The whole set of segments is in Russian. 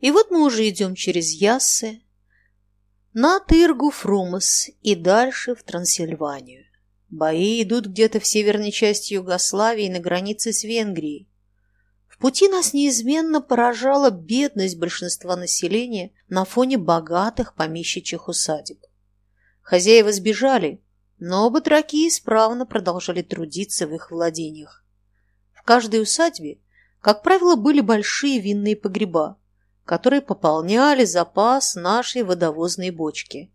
И вот мы уже идем через Яссы, на Тыргу Фрумас и дальше в Трансильванию. Бои идут где-то в северной части Югославии на границе с Венгрией. В пути нас неизменно поражала бедность большинства населения на фоне богатых помещичьих усадеб. Хозяева сбежали, но батраки исправно продолжали трудиться в их владениях. В каждой усадьбе, как правило, были большие винные погреба, которые пополняли запас нашей водовозной бочки.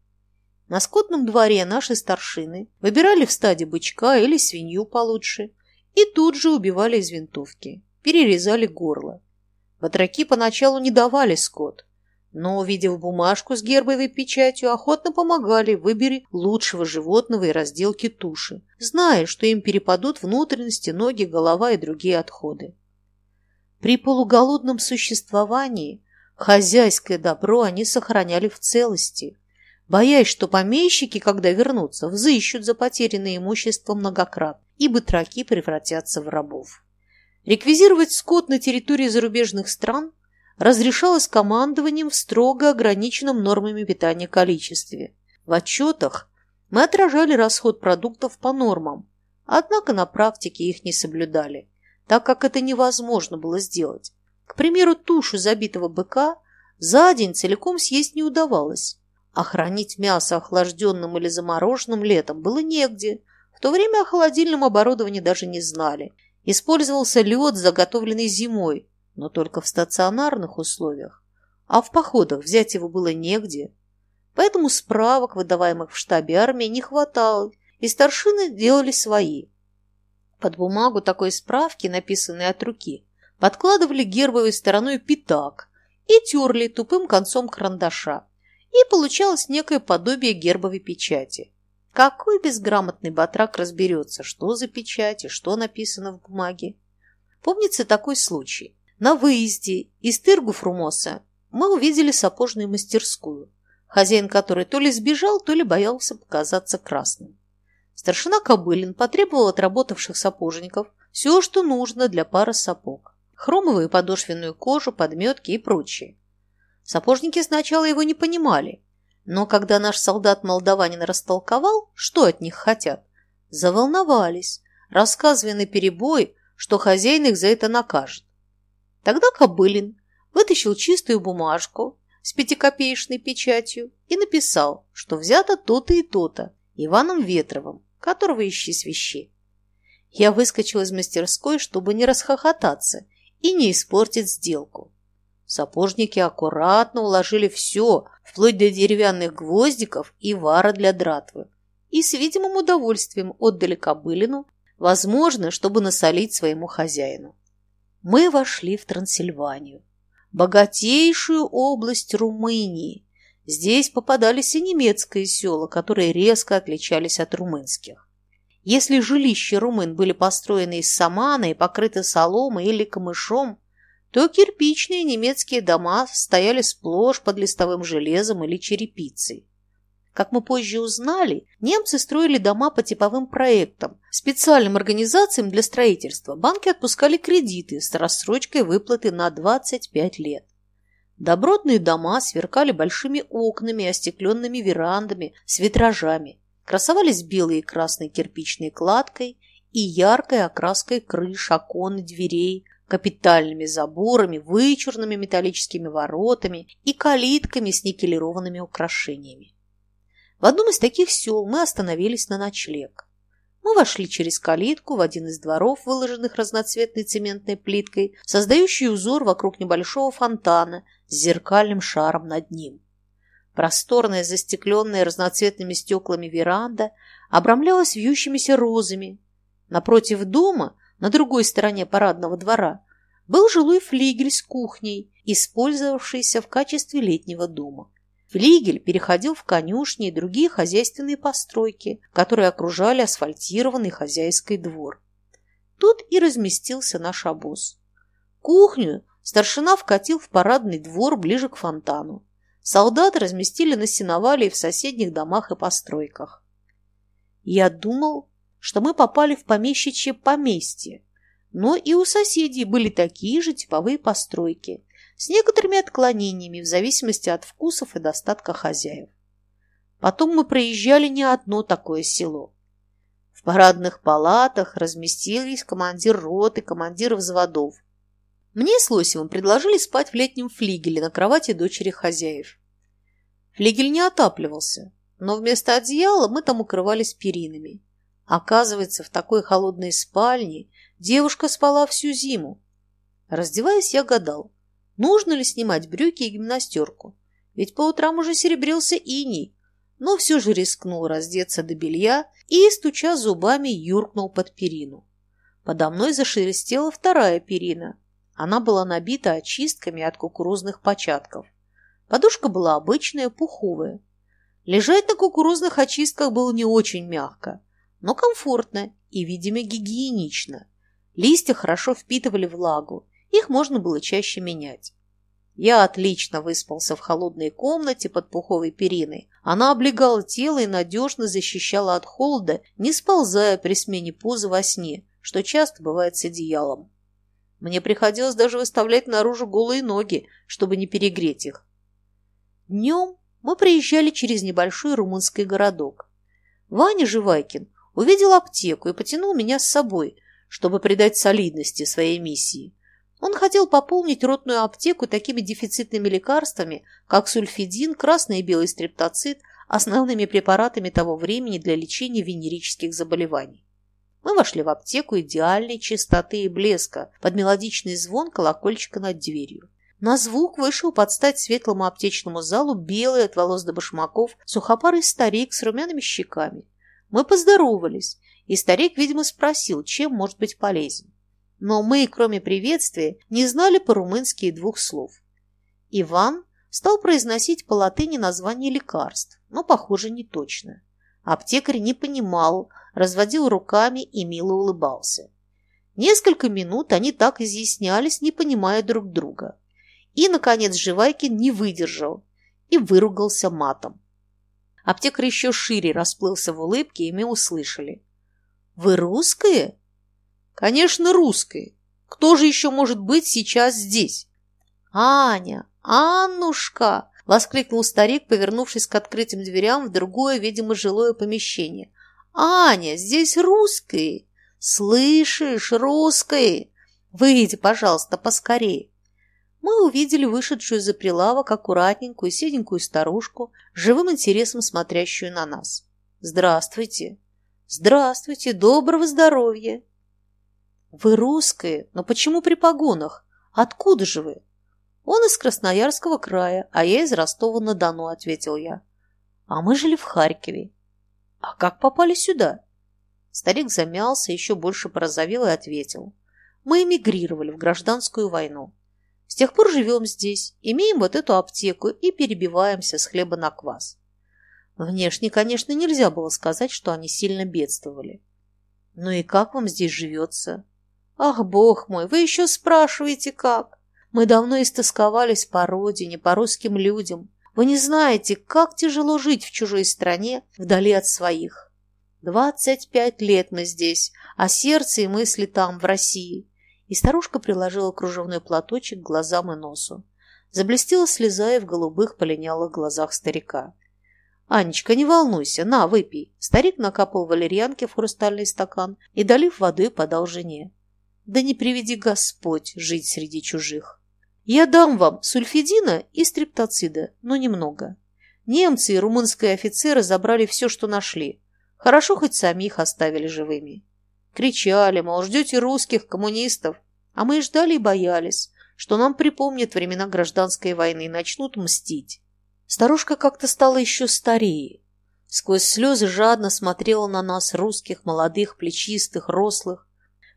На скотном дворе наши старшины выбирали в стаде бычка или свинью получше и тут же убивали из винтовки, перерезали горло. Батраки поначалу не давали скот, но, увидев бумажку с гербовой печатью, охотно помогали выбери лучшего животного и разделки туши, зная, что им перепадут внутренности, ноги, голова и другие отходы. При полуголодном существовании хозяйское добро они сохраняли в целости – боясь, что помещики, когда вернутся, взыщут за потерянное имущество многократно, и батраки превратятся в рабов. Реквизировать скот на территории зарубежных стран разрешалось командованием в строго ограниченном нормами питания количестве. В отчетах мы отражали расход продуктов по нормам, однако на практике их не соблюдали, так как это невозможно было сделать. К примеру, тушу забитого быка за день целиком съесть не удавалось, а хранить мясо охлажденным или замороженным летом было негде. В то время о холодильном оборудовании даже не знали. Использовался лед, заготовленный зимой, но только в стационарных условиях. А в походах взять его было негде. Поэтому справок, выдаваемых в штабе армии, не хватало, и старшины делали свои. Под бумагу такой справки, написанной от руки, подкладывали гербовой стороной пятак и терли тупым концом карандаша и получалось некое подобие гербовой печати. Какой безграмотный батрак разберется, что за печать и что написано в бумаге? Помнится такой случай. На выезде из Тыргу-Фрумоса мы увидели сапожную мастерскую, хозяин которой то ли сбежал, то ли боялся показаться красным. Старшина Кобылин потребовал от работавших сапожников все, что нужно для пары сапог. Хромовую подошвенную кожу, подметки и прочее. Сапожники сначала его не понимали, но когда наш солдат-молдаванин растолковал, что от них хотят, заволновались, рассказывая на перебой, что хозяин их за это накажет. Тогда Кобылин вытащил чистую бумажку с пятикопеечной печатью и написал, что взято то-то и то-то Иваном Ветровым, которого ищи свищи. Я выскочил из мастерской, чтобы не расхохотаться и не испортить сделку. Сапожники аккуратно уложили все, вплоть до деревянных гвоздиков и вара для дратвы, и с видимым удовольствием отдали кобылину, возможно, чтобы насолить своему хозяину. Мы вошли в Трансильванию, богатейшую область Румынии. Здесь попадались и немецкие села, которые резко отличались от румынских. Если жилища румын были построены из самана и покрыты соломой или камышом, то кирпичные немецкие дома стояли сплошь под листовым железом или черепицей. Как мы позже узнали, немцы строили дома по типовым проектам. Специальным организациям для строительства банки отпускали кредиты с рассрочкой выплаты на 25 лет. Добротные дома сверкали большими окнами и остекленными верандами с витражами, красовались белой и красной кирпичной кладкой и яркой окраской крыш, окон и дверей, капитальными заборами, вычурными металлическими воротами и калитками с никелированными украшениями. В одном из таких сел мы остановились на ночлег. Мы вошли через калитку в один из дворов, выложенных разноцветной цементной плиткой, создающий узор вокруг небольшого фонтана с зеркальным шаром над ним. Просторная, застекленная разноцветными стеклами веранда обрамлялась вьющимися розами. Напротив дома на другой стороне парадного двора был жилой флигель с кухней, использовавшийся в качестве летнего дома. Флигель переходил в конюшни и другие хозяйственные постройки, которые окружали асфальтированный хозяйский двор. Тут и разместился наш обоз. Кухню старшина вкатил в парадный двор ближе к фонтану. Солдаты разместили на сеновале в соседних домах и постройках. Я думал, что мы попали в помещичье поместье, но и у соседей были такие же типовые постройки с некоторыми отклонениями в зависимости от вкусов и достатка хозяев. Потом мы проезжали не одно такое село. В парадных палатах разместились командир роты, командиры взводов. Мне с Лосевым предложили спать в летнем флигеле на кровати дочери хозяев. Флигель не отапливался, но вместо одеяла мы там укрывались перинами. Оказывается, в такой холодной спальне девушка спала всю зиму. Раздеваясь, я гадал, нужно ли снимать брюки и гимнастерку, ведь по утрам уже серебрился иней, но все же рискнул раздеться до белья и, стуча зубами, юркнул под перину. Подо мной зашелестела вторая перина. Она была набита очистками от кукурузных початков. Подушка была обычная, пуховая. Лежать на кукурузных очистках было не очень мягко, но комфортно и, видимо, гигиенично. Листья хорошо впитывали влагу, их можно было чаще менять. Я отлично выспался в холодной комнате под пуховой периной. Она облегала тело и надежно защищала от холода, не сползая при смене позы во сне, что часто бывает с одеялом. Мне приходилось даже выставлять наружу голые ноги, чтобы не перегреть их. Днем мы приезжали через небольшой румынский городок. Ваня Живайкин увидел аптеку и потянул меня с собой, чтобы придать солидности своей миссии. Он хотел пополнить ротную аптеку такими дефицитными лекарствами, как сульфидин, красный и белый стрептоцит, основными препаратами того времени для лечения венерических заболеваний. Мы вошли в аптеку идеальной чистоты и блеска под мелодичный звон колокольчика над дверью. На звук вышел под стать светлому аптечному залу белый от волос до башмаков сухопарый старик с румяными щеками. Мы поздоровались, и старик, видимо, спросил, чем может быть полезен но мы, кроме приветствия, не знали по-румынски двух слов. Иван стал произносить по латыни название лекарств, но, похоже, не точно. Аптекарь не понимал, разводил руками и мило улыбался. Несколько минут они так изъяснялись, не понимая друг друга. И, наконец, Живайкин не выдержал и выругался матом. Аптекарь еще шире расплылся в улыбке, и мы услышали. «Вы русские?» Конечно, русской. Кто же еще может быть сейчас здесь? Аня, Аннушка! Воскликнул старик, повернувшись к открытым дверям в другое, видимо, жилое помещение. Аня, здесь русские! Слышишь, русские! Выйди, пожалуйста, поскорее. Мы увидели вышедшую за прилавок аккуратненькую седенькую старушку, живым интересом смотрящую на нас. «Здравствуйте!» «Здравствуйте! Доброго здоровья!» «Вы русские, но почему при погонах? Откуда же вы?» «Он из Красноярского края, а я из Ростова-на-Дону», — ответил я. «А мы жили в Харькове». «А как попали сюда?» Старик замялся, еще больше порозовел и ответил. «Мы эмигрировали в гражданскую войну. С тех пор живем здесь, имеем вот эту аптеку и перебиваемся с хлеба на квас». Внешне, конечно, нельзя было сказать, что они сильно бедствовали. «Ну и как вам здесь живется?» Ах, бог мой, вы еще спрашиваете, как? Мы давно истосковались по родине, по русским людям. Вы не знаете, как тяжело жить в чужой стране, вдали от своих. Двадцать пять лет мы здесь, а сердце и мысли там, в России. И старушка приложила кружевной платочек к глазам и носу. Заблестела слеза и в голубых полинялых глазах старика. «Анечка, не волнуйся, на, выпей». Старик накапал валерьянки в хрустальный стакан и, долив воды, подал жене. Да не приведи Господь жить среди чужих. Я дам вам сульфидина и стриптоцида, но немного. Немцы и румынские офицеры забрали все, что нашли. Хорошо, хоть самих оставили живыми. Кричали, мол, ждете русских, коммунистов. А мы и ждали и боялись, что нам припомнят времена гражданской войны и начнут мстить. Старушка как-то стала еще старее. Сквозь слезы жадно смотрела на нас, русских, молодых, плечистых, рослых,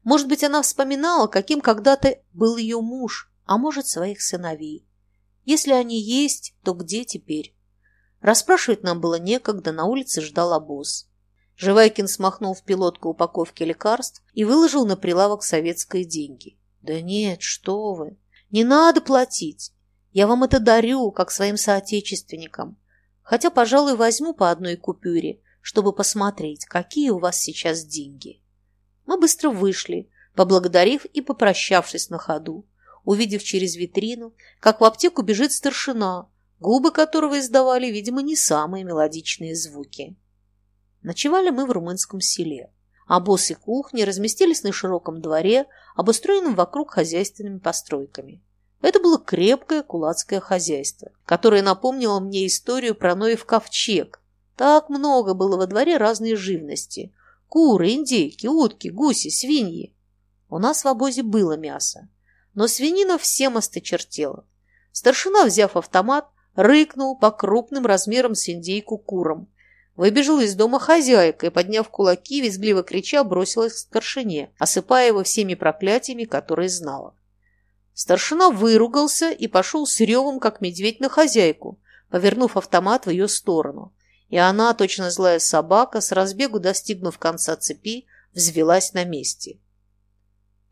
может быть, она вспоминала, каким когда-то был ее муж, а может, своих сыновей. Если они есть, то где теперь? Расспрашивать нам было некогда, на улице ждал обоз. Живайкин смахнул в пилотку упаковки лекарств и выложил на прилавок советские деньги. «Да нет, что вы! Не надо платить! Я вам это дарю, как своим соотечественникам. Хотя, пожалуй, возьму по одной купюре, чтобы посмотреть, какие у вас сейчас деньги». Мы быстро вышли, поблагодарив и попрощавшись на ходу. Увидев через витрину, как в аптеку бежит старшина, губы которого издавали, видимо, не самые мелодичные звуки. Ночевали мы в румынском селе, а босс и кухни разместились на широком дворе, обустроенном вокруг хозяйственными постройками. Это было крепкое кулацкое хозяйство, которое напомнило мне историю про Ноев ковчег. Так много было во дворе разной живности. Куры, индейки, утки, гуси, свиньи. У нас в обозе было мясо, но свинина всем осточертела. Старшина, взяв автомат, рыкнул по крупным размерам с индейку курам. Выбежала из дома хозяйка и, подняв кулаки, визгливо крича, бросилась к старшине, осыпая его всеми проклятиями, которые знала. Старшина выругался и пошел с ревом, как медведь, на хозяйку, повернув автомат в ее сторону. И она, точно злая собака, с разбегу достигнув конца цепи, взвелась на месте.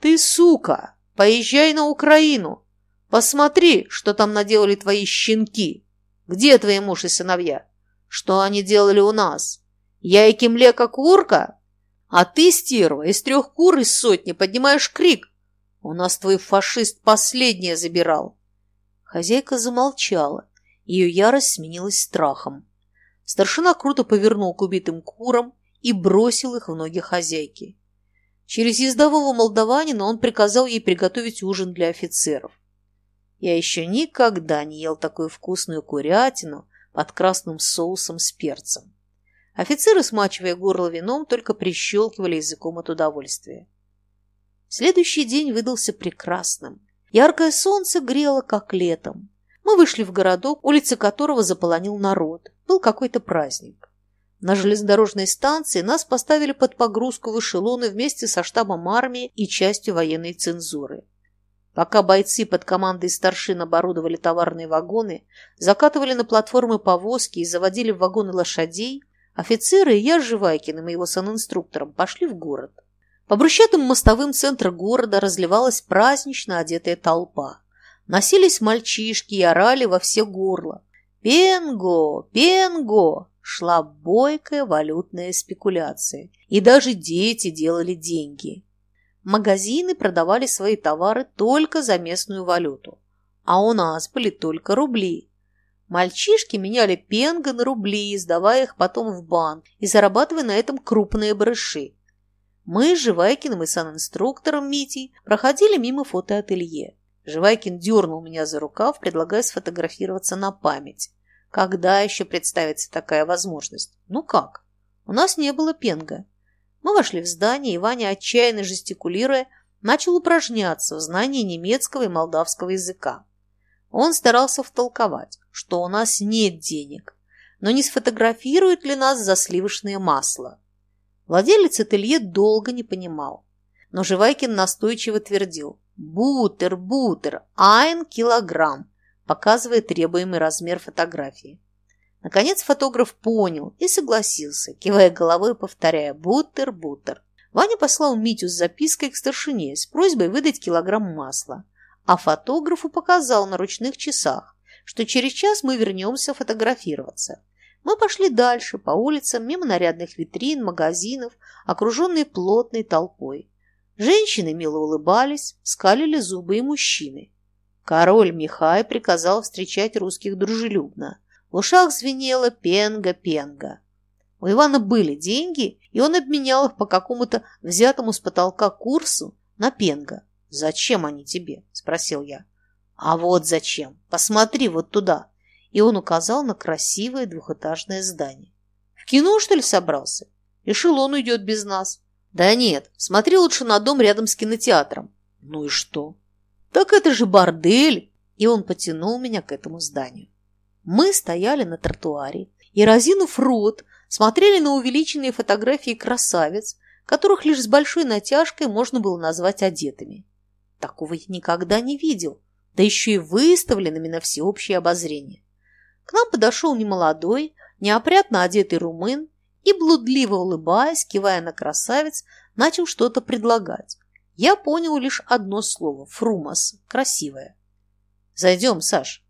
«Ты, сука, поезжай на Украину! Посмотри, что там наделали твои щенки! Где твои муж и сыновья? Что они делали у нас? Я и кемле, как урка? А ты, стерва, из трех кур из сотни поднимаешь крик, у нас твой фашист последнее забирал. Хозяйка замолчала. Ее ярость сменилась страхом. Старшина круто повернул к убитым курам и бросил их в ноги хозяйки. Через ездового молдаванина он приказал ей приготовить ужин для офицеров. Я еще никогда не ел такую вкусную курятину под красным соусом с перцем. Офицеры, смачивая горло вином, только прищелкивали языком от удовольствия. Следующий день выдался прекрасным. Яркое солнце грело, как летом. Мы вышли в городок, улицы которого заполонил народ. Был какой-то праздник. На железнодорожной станции нас поставили под погрузку в эшелоны вместе со штабом армии и частью военной цензуры. Пока бойцы под командой старшин оборудовали товарные вагоны, закатывали на платформы повозки и заводили в вагоны лошадей, офицеры и я с Живайкиным и его санинструктором пошли в город. По брусчатым мостовым центра города разливалась празднично одетая толпа. Носились мальчишки и орали во все горло. «Пенго! Пенго!» Шла бойкая валютная спекуляция. И даже дети делали деньги. Магазины продавали свои товары только за местную валюту. А у нас были только рубли. Мальчишки меняли пенго на рубли, сдавая их потом в банк и зарабатывая на этом крупные барыши. Мы с Живайкиным и санинструктором Митей проходили мимо фотоателье. Живайкин дернул меня за рукав, предлагая сфотографироваться на память. Когда еще представится такая возможность? Ну как? У нас не было пенга. Мы вошли в здание, и Ваня, отчаянно жестикулируя, начал упражняться в знании немецкого и молдавского языка. Он старался втолковать, что у нас нет денег, но не сфотографируют ли нас за сливочное масло. Владелец ателье долго не понимал. Но Живайкин настойчиво твердил «Бутер, бутер, айн килограмм», показывая требуемый размер фотографии. Наконец фотограф понял и согласился, кивая головой и повторяя «бутер, бутер». Ваня послал Митю с запиской к старшине с просьбой выдать килограмм масла, а фотографу показал на ручных часах, что через час мы вернемся фотографироваться. Мы пошли дальше, по улицам, мимо нарядных витрин, магазинов, окруженные плотной толпой. Женщины мило улыбались, скалили зубы и мужчины. Король Михай приказал встречать русских дружелюбно. В ушах звенело пенга-пенга. У Ивана были деньги, и он обменял их по какому-то взятому с потолка курсу на пенга. «Зачем они тебе?» – спросил я. «А вот зачем. Посмотри вот туда и он указал на красивое двухэтажное здание. «В кино, что ли, собрался? Решил, он уйдет без нас». «Да нет, смотри лучше на дом рядом с кинотеатром». «Ну и что?» «Так это же бордель!» И он потянул меня к этому зданию. Мы стояли на тротуаре и, разинув рот, смотрели на увеличенные фотографии красавиц, которых лишь с большой натяжкой можно было назвать одетыми. Такого я никогда не видел, да еще и выставленными на всеобщее обозрение. К нам подошел немолодой, неопрятно одетый румын и, блудливо улыбаясь, кивая на красавец, начал что-то предлагать. Я понял лишь одно слово – фрумас, красивое. «Зайдем, Саш».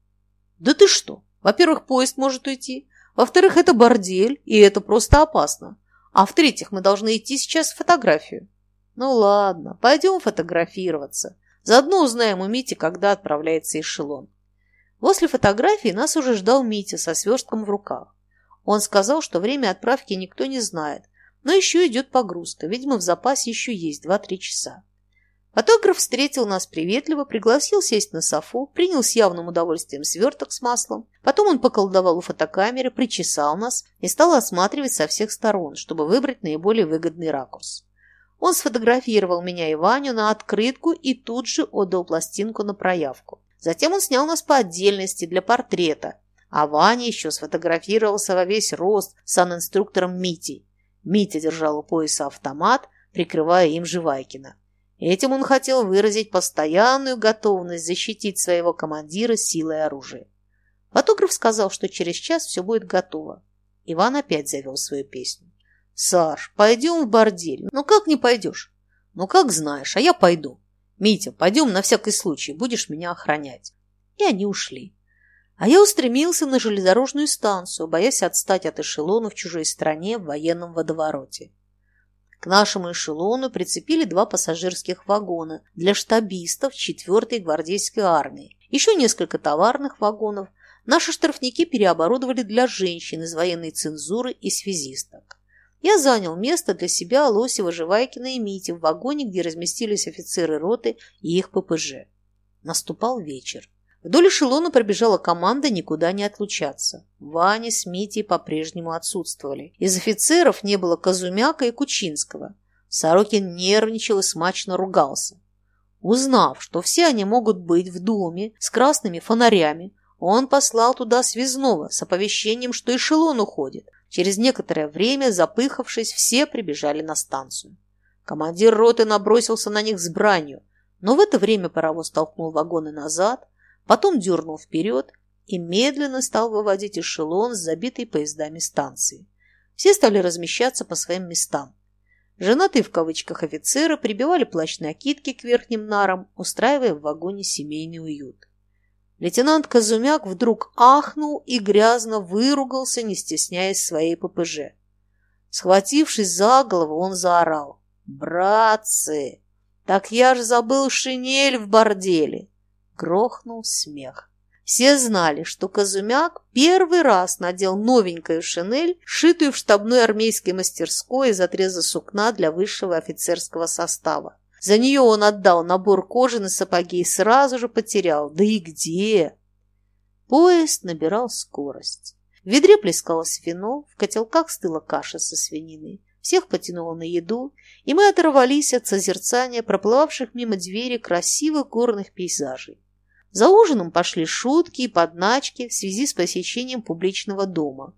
«Да ты что? Во-первых, поезд может уйти. Во-вторых, это бордель, и это просто опасно. А в-третьих, мы должны идти сейчас в фотографию». «Ну ладно, пойдем фотографироваться», Заодно узнаем у Мити, когда отправляется эшелон. После фотографии нас уже ждал Митя со сверстком в руках. Он сказал, что время отправки никто не знает, но еще идет погрузка, видимо, в запасе еще есть 2-3 часа. Фотограф встретил нас приветливо, пригласил сесть на софу, принял с явным удовольствием сверток с маслом. Потом он поколдовал у фотокамеры, причесал нас и стал осматривать со всех сторон, чтобы выбрать наиболее выгодный ракурс. Он сфотографировал меня и Ваню на открытку и тут же отдал пластинку на проявку. Затем он снял нас по отдельности для портрета, а Ваня еще сфотографировался во весь рост с санинструктором Митей. Митя держал у пояса автомат, прикрывая им Живайкина. Этим он хотел выразить постоянную готовность защитить своего командира силой оружия. Фотограф сказал, что через час все будет готово. Иван опять завел свою песню. «Саш, пойдем в бордель». «Ну как не пойдешь?» «Ну как знаешь, а я пойду». «Митя, пойдем на всякий случай, будешь меня охранять». И они ушли. А я устремился на железнодорожную станцию, боясь отстать от эшелона в чужой стране в военном водовороте. К нашему эшелону прицепили два пассажирских вагона для штабистов 4-й гвардейской армии. Еще несколько товарных вагонов наши штрафники переоборудовали для женщин из военной цензуры и связисток. Я занял место для себя Лосева, Живайкина и Мити в вагоне, где разместились офицеры роты и их ППЖ. Наступал вечер. Вдоль эшелона пробежала команда никуда не отлучаться. Ваня с Митей по-прежнему отсутствовали. Из офицеров не было Казумяка и Кучинского. Сорокин нервничал и смачно ругался. Узнав, что все они могут быть в доме с красными фонарями, он послал туда связного с оповещением, что эшелон уходит. Через некоторое время, запыхавшись, все прибежали на станцию. Командир роты набросился на них с бранью, но в это время паровоз толкнул вагоны назад, потом дернул вперед и медленно стал выводить эшелон с забитой поездами станции. Все стали размещаться по своим местам. Женатые в кавычках офицеры прибивали плащ-накидки к верхним нарам, устраивая в вагоне семейный уют. Лейтенант Казумяк вдруг ахнул и грязно выругался, не стесняясь своей ППЖ. Схватившись за голову, он заорал. «Братцы, так я ж забыл шинель в борделе!» Грохнул смех. Все знали, что Казумяк первый раз надел новенькую шинель, шитую в штабной армейской мастерской из отреза сукна для высшего офицерского состава. За нее он отдал набор кожи на сапоги и сразу же потерял. Да и где? Поезд набирал скорость. В ведре плескалось вино, в котелках стыла каша со свининой. Всех потянуло на еду, и мы оторвались от созерцания проплывавших мимо двери красивых горных пейзажей. За ужином пошли шутки и подначки в связи с посещением публичного дома.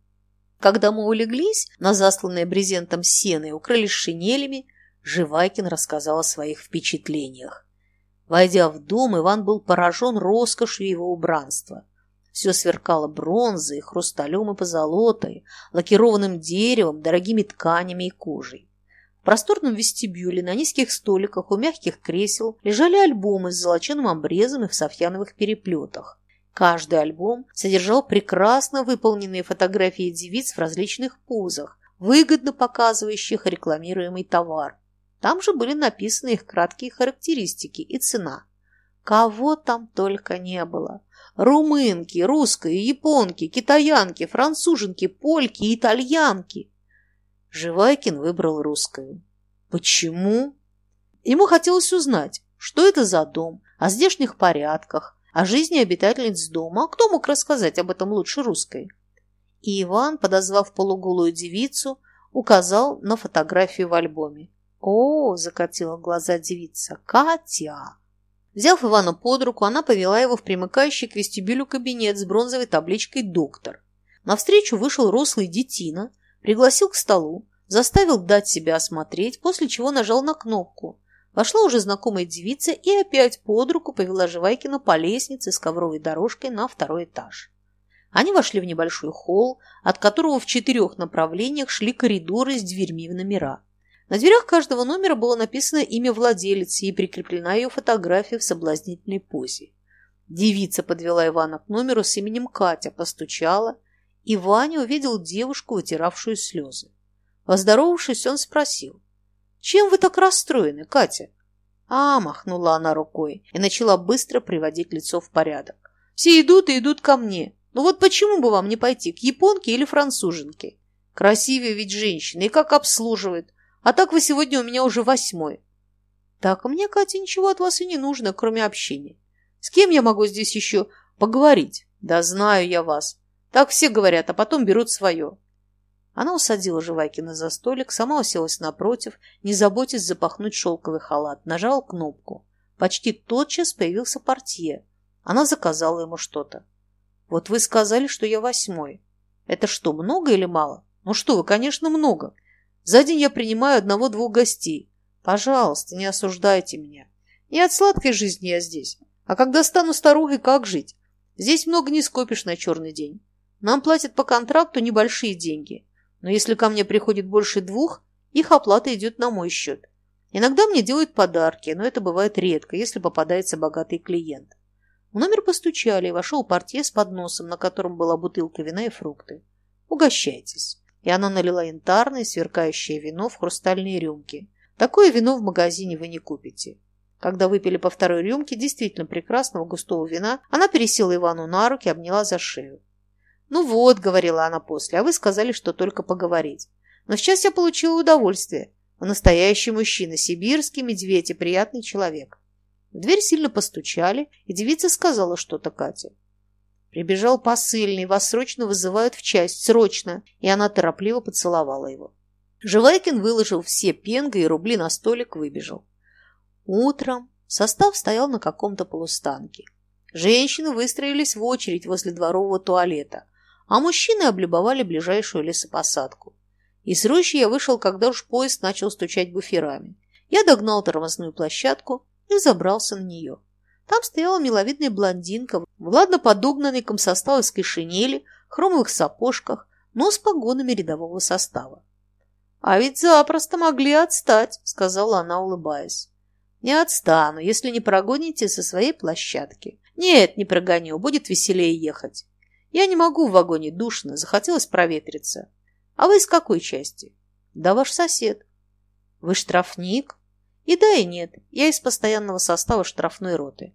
Когда мы улеглись на засланное брезентом сено и укрылись шинелями, Живайкин рассказал о своих впечатлениях. Войдя в дом, Иван был поражен роскошью его убранства. Все сверкало бронзой, хрусталем и позолотой, лакированным деревом, дорогими тканями и кожей просторном вестибюле на низких столиках у мягких кресел лежали альбомы с золоченым обрезом и в софьяновых переплетах. Каждый альбом содержал прекрасно выполненные фотографии девиц в различных позах, выгодно показывающих рекламируемый товар. Там же были написаны их краткие характеристики и цена. Кого там только не было. Румынки, русские, японки, китаянки, француженки, польки, итальянки. Живайкин выбрал русскую. Почему? Ему хотелось узнать, что это за дом, о здешних порядках, о жизни обитательниц дома, а кто мог рассказать об этом лучше русской? И Иван, подозвав полуголую девицу, указал на фотографию в альбоме. «О!» – закатила глаза девица. «Катя!» Взяв Ивана под руку, она повела его в примыкающий к вестибюлю кабинет с бронзовой табличкой «Доктор». Навстречу вышел рослый детина пригласил к столу, заставил дать себя осмотреть, после чего нажал на кнопку. Вошла уже знакомая девица и опять под руку повела Живайкина по лестнице с ковровой дорожкой на второй этаж. Они вошли в небольшой холл, от которого в четырех направлениях шли коридоры с дверьми в номера. На дверях каждого номера было написано имя владелицы и прикреплена ее фотография в соблазнительной позе. Девица подвела Ивана к номеру с именем Катя, постучала – и Ваня увидел девушку, вытиравшую слезы. Поздоровавшись, он спросил. «Чем вы так расстроены, Катя?» А, махнула она рукой и начала быстро приводить лицо в порядок. Все идут и идут ко мне. Ну вот почему бы вам не пойти к японке или француженке? Красивее ведь женщина и как обслуживает. А так вы сегодня у меня уже восьмой. Так, мне, Катя, ничего от вас и не нужно, кроме общения. С кем я могу здесь еще поговорить? Да знаю я вас. Так все говорят, а потом берут свое. Она усадила Живайкина за столик, сама уселась напротив, не заботясь запахнуть шелковый халат, нажала кнопку. Почти тотчас появился портье. Она заказала ему что-то. «Вот вы сказали, что я восьмой. Это что, много или мало?» «Ну что вы, конечно, много. За день я принимаю одного-двух гостей. Пожалуйста, не осуждайте меня. Не от сладкой жизни я здесь. А когда стану старухой, как жить? Здесь много не скопишь на черный день. Нам платят по контракту небольшие деньги. Но если ко мне приходит больше двух, их оплата идет на мой счет. Иногда мне делают подарки, но это бывает редко, если попадается богатый клиент. В номер постучали, и вошел портье с подносом, на котором была бутылка вина и фрукты. «Угощайтесь». И она налила янтарное, сверкающее вино в хрустальные рюмки. Такое вино в магазине вы не купите. Когда выпили по второй рюмке действительно прекрасного густого вина, она пересела Ивану на руки, обняла за шею. «Ну вот», — говорила она после, — «а вы сказали, что только поговорить. Но сейчас я получила удовольствие. Вы настоящий мужчина, сибирский медведь и приятный человек». В дверь сильно постучали, и девица сказала что-то Кате. Прибежал посыльный, вас срочно вызывают в часть, срочно, и она торопливо поцеловала его. Живайкин выложил все пенга и рубли на столик, выбежал. Утром состав стоял на каком-то полустанке. Женщины выстроились в очередь возле дворового туалета, а мужчины облюбовали ближайшую лесопосадку. Из рощи я вышел, когда уж поезд начал стучать буферами. Я догнал тормозную площадку и забрался на нее. Там стояла миловидная блондинка в ладно подогнанной комсоставовской шинели, хромовых сапожках, но с погонами рядового состава. «А ведь запросто могли отстать», — сказала она, улыбаясь. «Не отстану, если не прогоните со своей площадки. Нет, не прогоню, будет веселее ехать. Я не могу в вагоне душно, захотелось проветриться. А вы из какой части? Да ваш сосед. Вы штрафник? И да, и нет. Я из постоянного состава штрафной роты.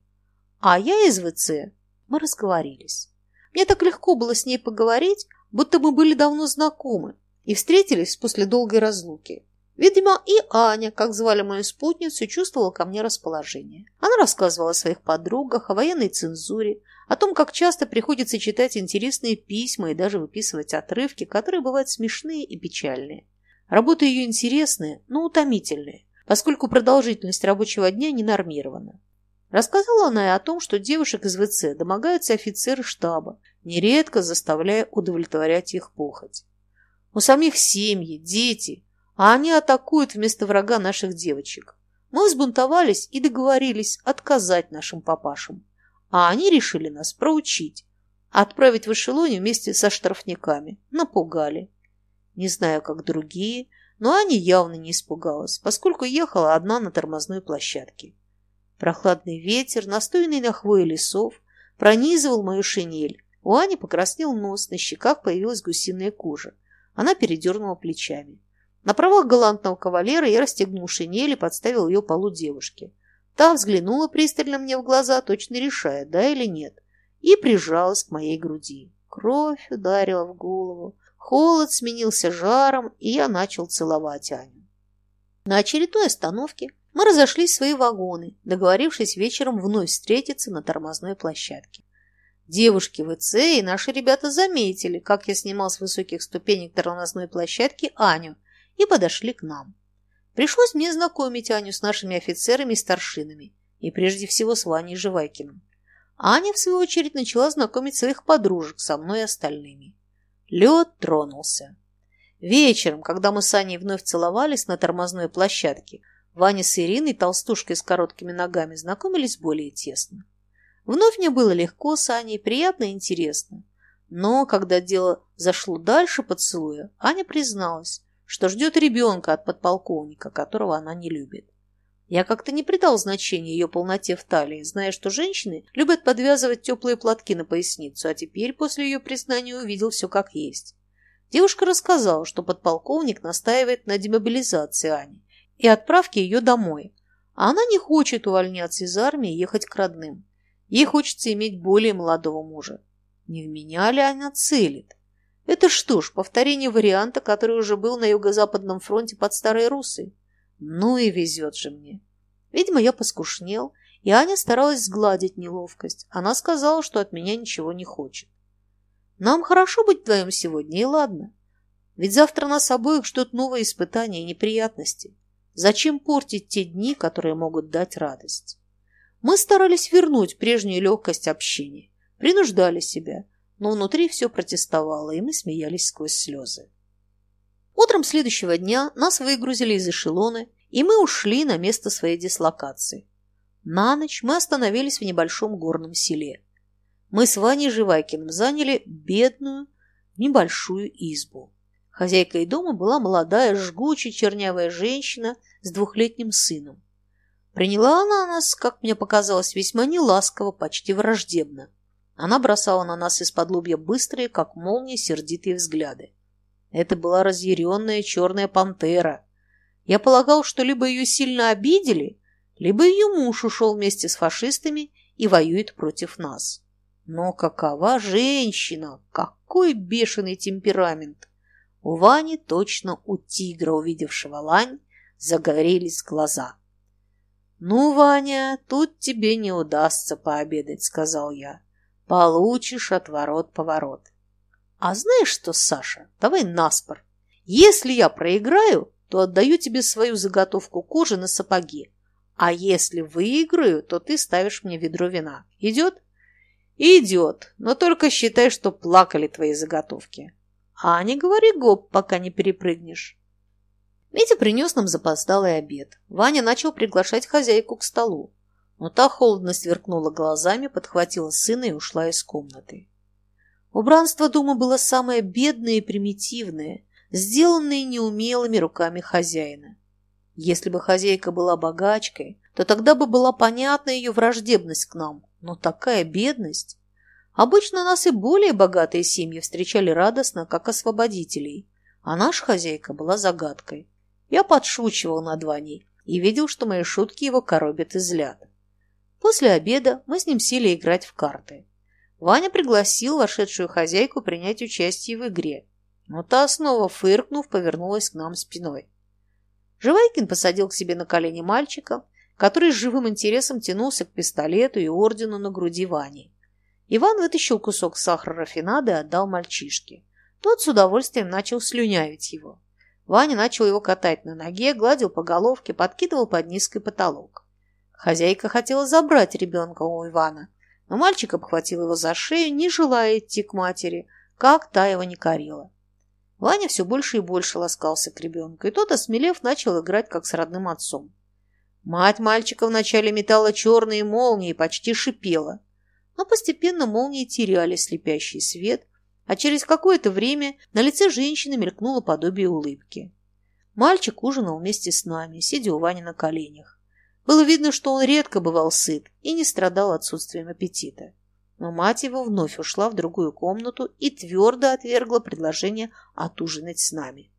А я из ВЦ. Мы разговорились. Мне так легко было с ней поговорить, будто мы были давно знакомы и встретились после долгой разлуки. Видимо, и Аня, как звали мою спутницу, чувствовала ко мне расположение. Она рассказывала о своих подругах, о военной цензуре, о том, как часто приходится читать интересные письма и даже выписывать отрывки, которые бывают смешные и печальные. Работа ее интересная, но утомительная, поскольку продолжительность рабочего дня не нормирована. Рассказала она и о том, что девушек из ВЦ домогаются офицеры штаба, нередко заставляя удовлетворять их похоть. У самих семьи, дети, а они атакуют вместо врага наших девочек. Мы взбунтовались и договорились отказать нашим папашам а они решили нас проучить, отправить в эшелоне вместе со штрафниками. Напугали. Не знаю, как другие, но Аня явно не испугалась, поскольку ехала одна на тормозной площадке. Прохладный ветер, настойный на хвое лесов, пронизывал мою шинель. У Ани покраснел нос, на щеках появилась гусиная кожа. Она передернула плечами. На правах галантного кавалера я расстегнул шинель и подставил ее полу девушке. Та взглянула пристально мне в глаза, точно решая, да или нет, и прижалась к моей груди. Кровь ударила в голову, холод сменился жаром, и я начал целовать Аню. На очередной остановке мы разошлись в свои вагоны, договорившись вечером вновь встретиться на тормозной площадке. Девушки в ИЦ и наши ребята заметили, как я снимал с высоких ступенек тормозной площадки Аню, и подошли к нам. Пришлось мне знакомить Аню с нашими офицерами и старшинами, и прежде всего с Ваней Живайкиным. Аня, в свою очередь, начала знакомить своих подружек со мной и остальными. Лед тронулся. Вечером, когда мы с Аней вновь целовались на тормозной площадке, Ваня с Ириной, толстушкой с короткими ногами, знакомились более тесно. Вновь мне было легко с Аней, приятно и интересно. Но, когда дело зашло дальше поцелуя, Аня призналась, что ждет ребенка от подполковника, которого она не любит. Я как-то не придал значения ее полноте в талии, зная, что женщины любят подвязывать теплые платки на поясницу, а теперь после ее признания увидел все как есть. Девушка рассказала, что подполковник настаивает на демобилизации Ани и отправке ее домой, А она не хочет увольняться из армии и ехать к родным. Ей хочется иметь более молодого мужа. Не в меня ли она целит? Это что ж, повторение варианта, который уже был на Юго-Западном фронте под Старой Руссой? Ну и везет же мне. Видимо, я поскушнел, и Аня старалась сгладить неловкость. Она сказала, что от меня ничего не хочет. Нам хорошо быть вдвоем сегодня, и ладно. Ведь завтра нас обоих ждут новые испытания и неприятности. Зачем портить те дни, которые могут дать радость? Мы старались вернуть прежнюю легкость общения, принуждали себя, но внутри все протестовало, и мы смеялись сквозь слезы. Утром следующего дня нас выгрузили из эшелона, и мы ушли на место своей дислокации. На ночь мы остановились в небольшом горном селе. Мы с Ваней Живайкиным заняли бедную, небольшую избу. Хозяйкой дома была молодая, жгучая, чернявая женщина с двухлетним сыном. Приняла она нас, как мне показалось, весьма неласково, почти враждебно. Она бросала на нас из-под лобья быстрые, как молнии, сердитые взгляды. Это была разъяренная черная пантера. Я полагал, что либо ее сильно обидели, либо ее муж ушел вместе с фашистами и воюет против нас. Но какова женщина? Какой бешеный темперамент! У Вани, точно у тигра, увидевшего лань, загорелись глаза. «Ну, Ваня, тут тебе не удастся пообедать», — сказал я. Получишь отворот-поворот. А знаешь что, Саша, давай наспор. Если я проиграю, то отдаю тебе свою заготовку кожи на сапоги. А если выиграю, то ты ставишь мне ведро вина. Идет? Идет, но только считай, что плакали твои заготовки. А не говори гоп, пока не перепрыгнешь. Митя принес нам запоздалый обед. Ваня начал приглашать хозяйку к столу но та холодно сверкнула глазами, подхватила сына и ушла из комнаты. Убранство дома было самое бедное и примитивное, сделанное неумелыми руками хозяина. Если бы хозяйка была богачкой, то тогда бы была понятна ее враждебность к нам, но такая бедность... Обычно нас и более богатые семьи встречали радостно, как освободителей, а наша хозяйка была загадкой. Я подшучивал над Ваней и видел, что мои шутки его коробят и злят. После обеда мы с ним сели играть в карты. Ваня пригласил вошедшую хозяйку принять участие в игре, но та, снова фыркнув, повернулась к нам спиной. Живайкин посадил к себе на колени мальчика, который с живым интересом тянулся к пистолету и ордену на груди Вани. Иван вытащил кусок сахара рафинады и отдал мальчишке. Тот с удовольствием начал слюнявить его. Ваня начал его катать на ноге, гладил по головке, подкидывал под низкий потолок. Хозяйка хотела забрать ребенка у Ивана, но мальчик обхватил его за шею, не желая идти к матери, как та его не корила. Ваня все больше и больше ласкался к ребенку, и тот, осмелев, начал играть как с родным отцом. Мать мальчика вначале метала черные молнии почти шипела, но постепенно молнии теряли слепящий свет, а через какое-то время на лице женщины мелькнуло подобие улыбки. Мальчик ужинал вместе с нами, сидя у Вани на коленях. Было видно, что он редко бывал сыт и не страдал отсутствием аппетита. Но мать его вновь ушла в другую комнату и твердо отвергла предложение отужинать с нами.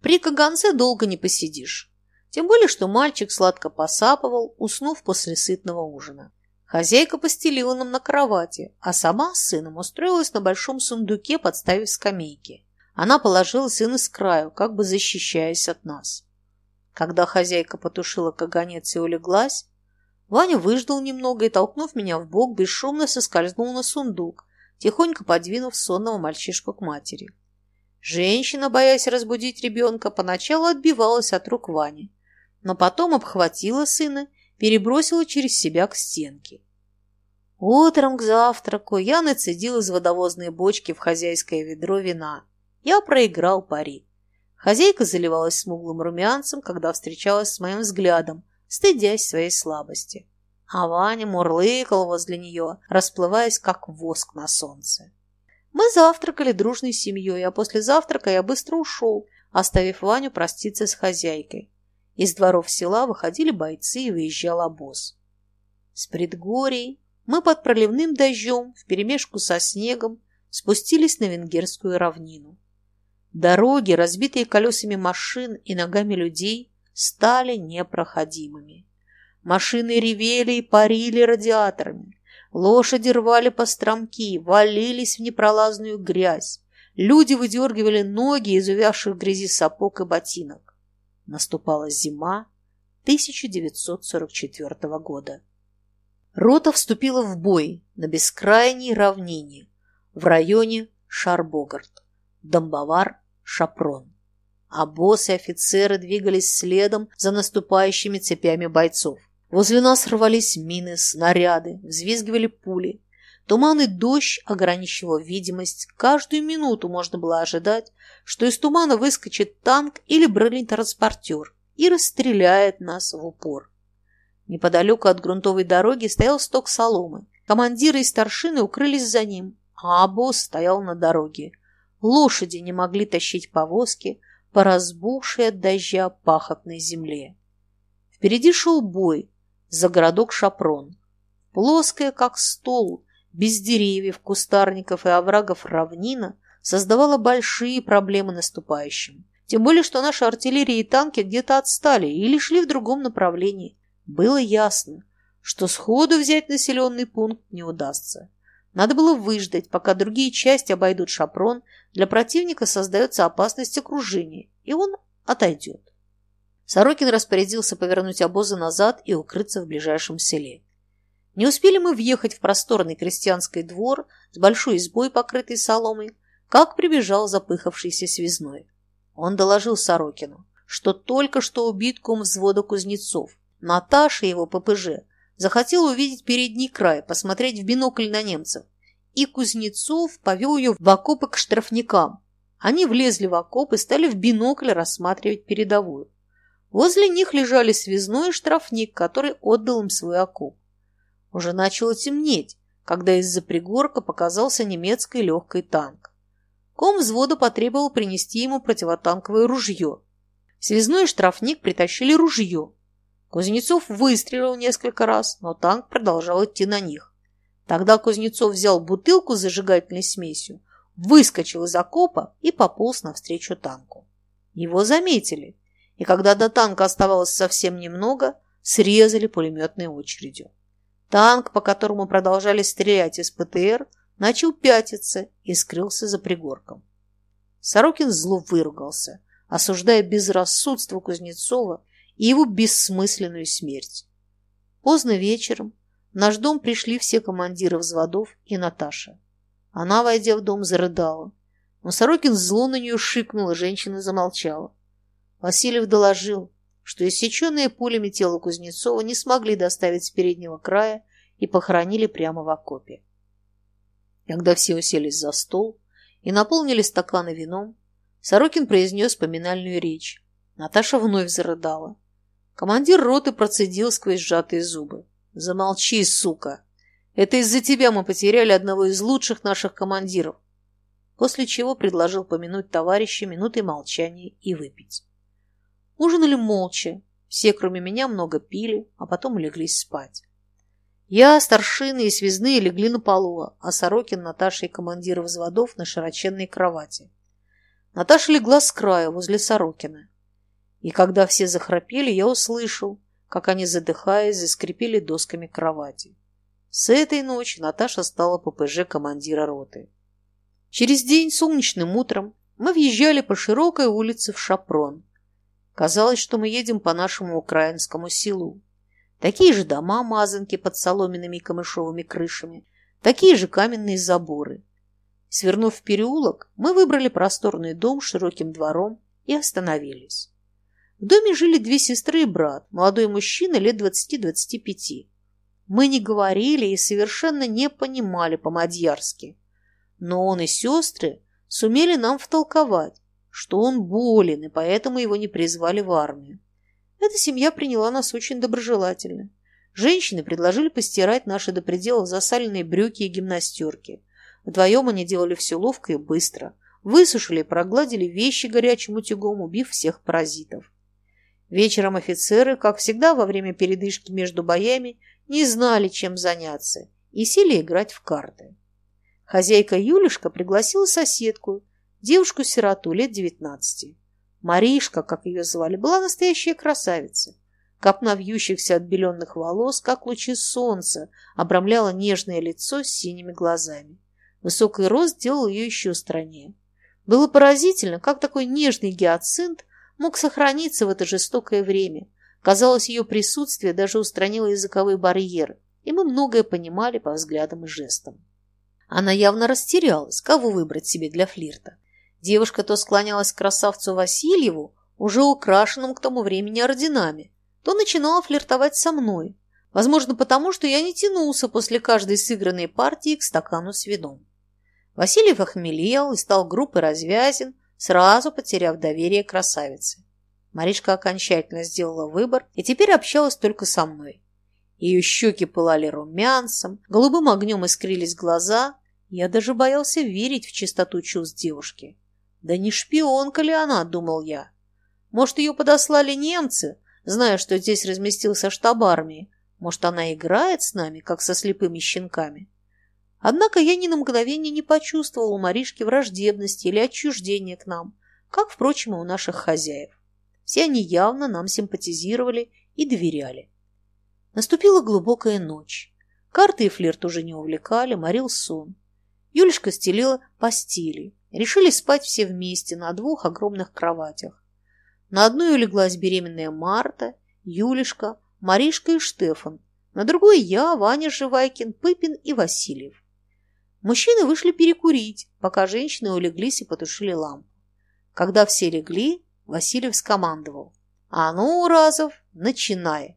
При каганце долго не посидишь. Тем более, что мальчик сладко посапывал, уснув после сытного ужина. Хозяйка постелила нам на кровати, а сама с сыном устроилась на большом сундуке, подставив скамейки. Она положила сына с краю, как бы защищаясь от нас. Когда хозяйка потушила каганец и улеглась, Ваня выждал немного и, толкнув меня в бок, бесшумно соскользнул на сундук, тихонько подвинув сонного мальчишку к матери. Женщина, боясь разбудить ребенка, поначалу отбивалась от рук Вани, но потом обхватила сына, перебросила через себя к стенке. Утром к завтраку я нацедил из водовозной бочки в хозяйское ведро вина. Я проиграл пари. Хозяйка заливалась смуглым румянцем, когда встречалась с моим взглядом, стыдясь своей слабости. А Ваня мурлыкал возле нее, расплываясь, как воск на солнце. Мы завтракали дружной семьей, а после завтрака я быстро ушел, оставив Ваню проститься с хозяйкой. Из дворов села выходили бойцы и выезжал обоз. С предгорий мы под проливным дождем, вперемешку со снегом, спустились на венгерскую равнину. Дороги, разбитые колесами машин и ногами людей, стали непроходимыми. Машины ревели и парили радиаторами. Лошади рвали постромки, валились в непролазную грязь. Люди выдергивали ноги из увязших в грязи сапог и ботинок. Наступала зима 1944 года. Рота вступила в бой на бескрайней равнине в районе Шарбогарт, Домбовар, Шапрон. А боссы и офицеры двигались следом за наступающими цепями бойцов. Возле нас рвались мины, снаряды, взвизгивали пули. Туман и дождь ограничивал видимость. Каждую минуту можно было ожидать, что из тумана выскочит танк или бронетранспортер и расстреляет нас в упор. Неподалеку от грунтовой дороги стоял сток соломы. Командиры и старшины укрылись за ним, а обоз стоял на дороге. Лошади не могли тащить повозки по разбухшей от дождя пахотной земле. Впереди шел бой за городок Шапрон. Плоская, как стол, без деревьев, кустарников и оврагов равнина создавала большие проблемы наступающим. Тем более, что наши артиллерии и танки где-то отстали или шли в другом направлении. Было ясно, что сходу взять населенный пункт не удастся. Надо было выждать, пока другие части обойдут Шапрон, для противника создается опасность окружения, и он отойдет. Сорокин распорядился повернуть обозы назад и укрыться в ближайшем селе. Не успели мы въехать в просторный крестьянский двор с большой избой, покрытой соломой, как прибежал запыхавшийся связной. Он доложил Сорокину, что только что убит ком взвода кузнецов. Наташа, его ППЖ, захотела увидеть передний край, посмотреть в бинокль на немцев. И Кузнецов повел ее в окопы к штрафникам. Они влезли в окоп и стали в бинокль рассматривать передовую. Возле них лежали связной и штрафник, который отдал им свой окоп. Уже начало темнеть, когда из-за пригорка показался немецкий легкий танк. Ком взвода потребовал принести ему противотанковое ружье. Связной штрафник притащили ружье. Кузнецов выстрелил несколько раз, но танк продолжал идти на них. Тогда Кузнецов взял бутылку с зажигательной смесью, выскочил из окопа и пополз навстречу танку. Его заметили, и когда до танка оставалось совсем немного, срезали пулеметной очередью. Танк, по которому продолжали стрелять из ПТР, начал пятиться и скрылся за пригорком. Сорокин зло выругался, осуждая безрассудство Кузнецова и его бессмысленную смерть. Поздно вечером в наш дом пришли все командиры взводов и Наташа. Она, войдя в дом, зарыдала. Но Сорокин зло на нее шикнул, и женщина замолчала. Васильев доложил, что иссеченные пулями тело Кузнецова не смогли доставить с переднего края и похоронили прямо в окопе. Когда все уселись за стол и наполнили стаканы вином, Сорокин произнес поминальную речь. Наташа вновь зарыдала. Командир роты процедил сквозь сжатые зубы. «Замолчи, сука! Это из-за тебя мы потеряли одного из лучших наших командиров!» После чего предложил помянуть товарища минутой молчания и выпить. Ужинали молча. Все, кроме меня, много пили, а потом улеглись спать. Я, старшины и связные легли на полу, а Сорокин, Наташа и командиры взводов на широченной кровати. Наташа легла с края, возле Сорокина. И когда все захрапели, я услышал, как они, задыхаясь, заскрипели досками кровати. С этой ночи Наташа стала ППЖ командира роты. Через день солнечным утром мы въезжали по широкой улице в Шапрон, Казалось, что мы едем по нашему украинскому селу. Такие же дома, мазанки под соломенными и камышовыми крышами, такие же каменные заборы. Свернув в переулок, мы выбрали просторный дом с широким двором и остановились. В доме жили две сестры и брат, молодой мужчина лет 20-25. Мы не говорили и совершенно не понимали по-мадьярски. Но он и сестры сумели нам втолковать, что он болен, и поэтому его не призвали в армию. Эта семья приняла нас очень доброжелательно. Женщины предложили постирать наши до предела засаленные брюки и гимнастерки. Вдвоем они делали все ловко и быстро. Высушили и прогладили вещи горячим утюгом, убив всех паразитов. Вечером офицеры, как всегда во время передышки между боями, не знали, чем заняться, и сели играть в карты. Хозяйка Юлишка пригласила соседку, девушку-сироту лет девятнадцати. Маришка, как ее звали, была настоящая красавица. Копна вьющихся отбеленных волос, как лучи солнца, обрамляла нежное лицо с синими глазами. Высокий рост делал ее еще страннее. Было поразительно, как такой нежный гиацинт мог сохраниться в это жестокое время. Казалось, ее присутствие даже устранило языковые барьеры, и мы многое понимали по взглядам и жестам. Она явно растерялась, кого выбрать себе для флирта. Девушка то склонялась к красавцу Васильеву, уже украшенным к тому времени орденами, то начинала флиртовать со мной, возможно, потому что я не тянулся после каждой сыгранной партии к стакану с вином. Васильев охмелел и стал группой развязен, сразу потеряв доверие красавицы. Маришка окончательно сделала выбор и теперь общалась только со мной. Ее щеки пылали румянцем, голубым огнем искрились глаза. Я даже боялся верить в чистоту чувств девушки. Да не шпионка ли она, думал я. Может, ее подослали немцы, зная, что здесь разместился штаб армии. Может, она играет с нами, как со слепыми щенками. Однако я ни на мгновение не почувствовал у Маришки враждебности или отчуждения к нам, как, впрочем, и у наших хозяев. Все они явно нам симпатизировали и доверяли. Наступила глубокая ночь. Карты и флирт уже не увлекали, морил сон. Юлечка стелила постели. Решили спать все вместе на двух огромных кроватях. На одной улеглась беременная Марта, Юлишка, Маришка и Штефан. На другой я, Ваня Живайкин, Пыпин и Васильев. Мужчины вышли перекурить, пока женщины улеглись и потушили лампу. Когда все легли, Васильев скомандовал. «А ну, Уразов, начинай!»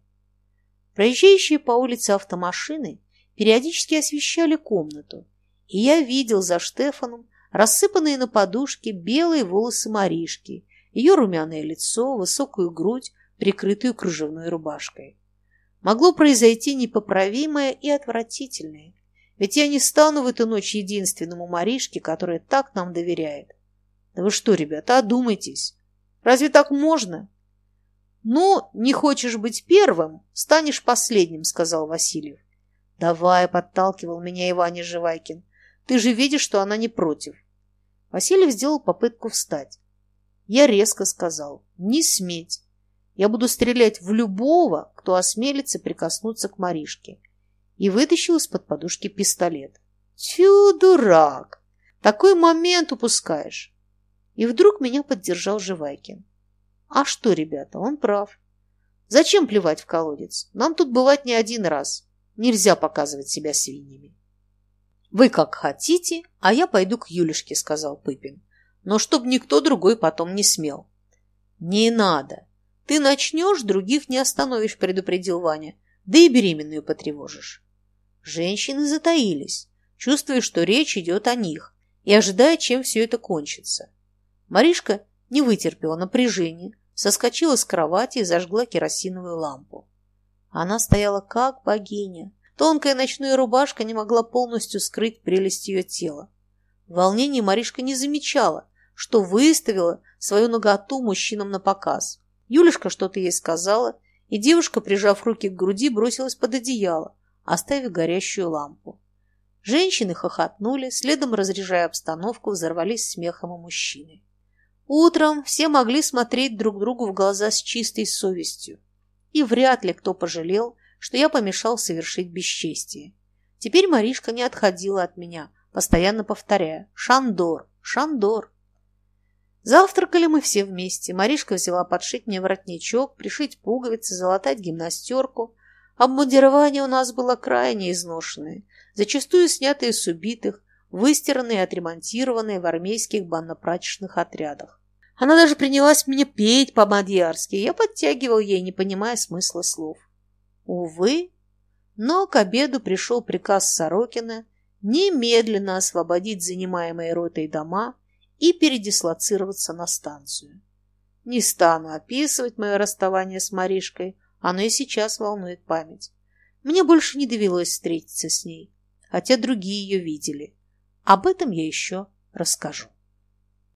Проезжающие по улице автомашины периодически освещали комнату, и я видел за Штефаном рассыпанные на подушке белые волосы Маришки, ее румяное лицо, высокую грудь, прикрытую кружевной рубашкой. Могло произойти непоправимое и отвратительное, ведь я не стану в эту ночь единственному Маришке, которая так нам доверяет. Да вы что, ребята, одумайтесь. Разве так можно? Ну, не хочешь быть первым, станешь последним, сказал Васильев. Давай, подталкивал меня Иваня Живайкин. Ты же видишь, что она не против. Васильев сделал попытку встать. Я резко сказал, не сметь. Я буду стрелять в любого, кто осмелится прикоснуться к Маришке и вытащил из-под подушки пистолет. «Тю, дурак! Такой момент упускаешь!» И вдруг меня поддержал Живайкин. «А что, ребята, он прав. Зачем плевать в колодец? Нам тут бывать не один раз. Нельзя показывать себя свиньями». «Вы как хотите, а я пойду к Юлишке», — сказал Пыпин. «Но чтоб никто другой потом не смел». «Не надо. Ты начнешь, других не остановишь», — предупредил Ваня. «Да и беременную потревожишь». Женщины затаились, чувствуя, что речь идет о них, и ожидая, чем все это кончится. Маришка не вытерпела напряжения, соскочила с кровати и зажгла керосиновую лампу. Она стояла как богиня. Тонкая ночная рубашка не могла полностью скрыть прелесть ее тела. В волнении Маришка не замечала, что выставила свою наготу мужчинам на показ. Юлишка что-то ей сказала, и девушка, прижав руки к груди, бросилась под одеяло, оставив горящую лампу. Женщины хохотнули, следом разряжая обстановку, взорвались смехом у мужчины. Утром все могли смотреть друг другу в глаза с чистой совестью. И вряд ли кто пожалел, что я помешал совершить бесчестие. Теперь Маришка не отходила от меня, постоянно повторяя «Шандор! Шандор!». Завтракали мы все вместе. Маришка взяла подшить мне воротничок, пришить пуговицы, залатать гимнастерку, Обмундирование у нас было крайне изношенное, зачастую снятые с убитых, выстиранные и отремонтированные в армейских банно-прачечных отрядах. Она даже принялась мне петь по-мадьярски, я подтягивал ей, не понимая смысла слов. Увы, но к обеду пришел приказ Сорокина немедленно освободить занимаемые ротой дома и передислоцироваться на станцию. Не стану описывать мое расставание с Маришкой, оно и сейчас волнует память. Мне больше не довелось встретиться с ней, хотя другие ее видели. Об этом я еще расскажу.